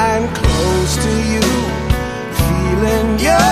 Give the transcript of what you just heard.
I'm close to you, feeling your.